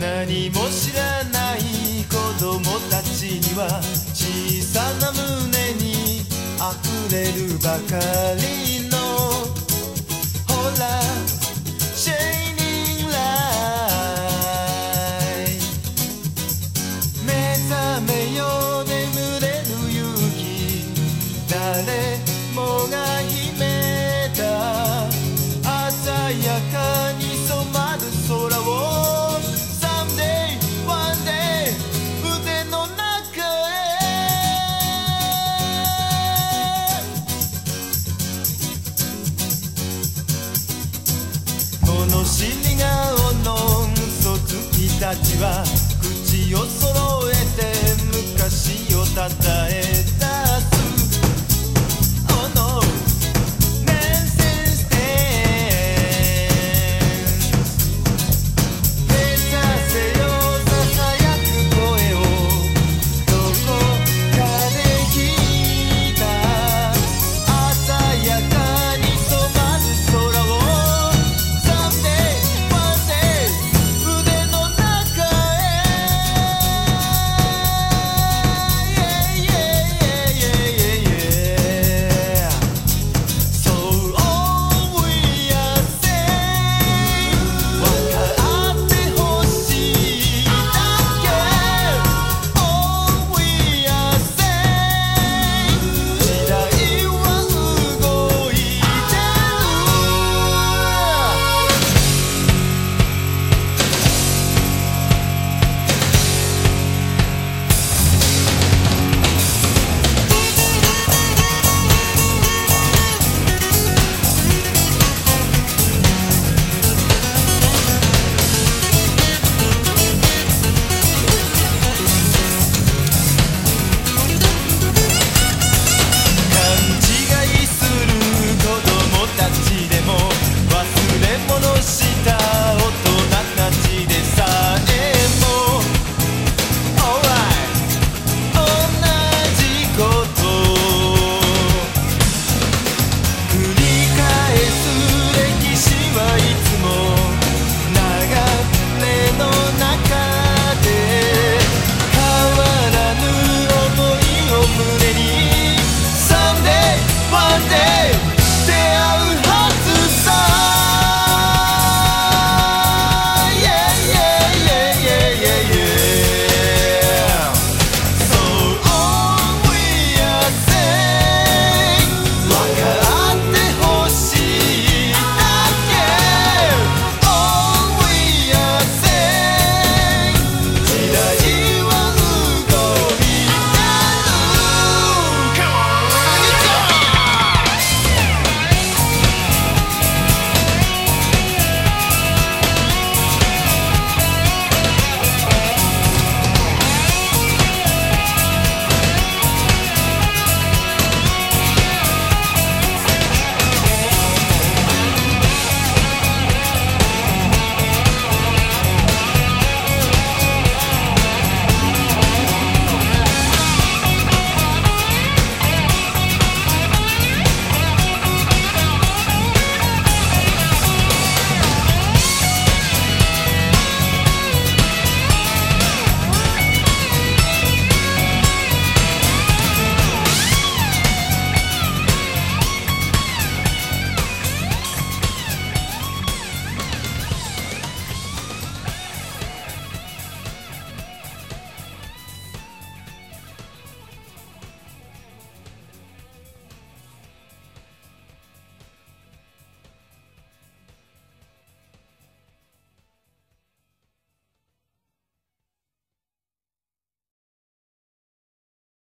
何も知らない子供たちには小さな胸に溢れるばかりの。ほら物知り顔の嘘つきたちは口を揃えて昔をたたえ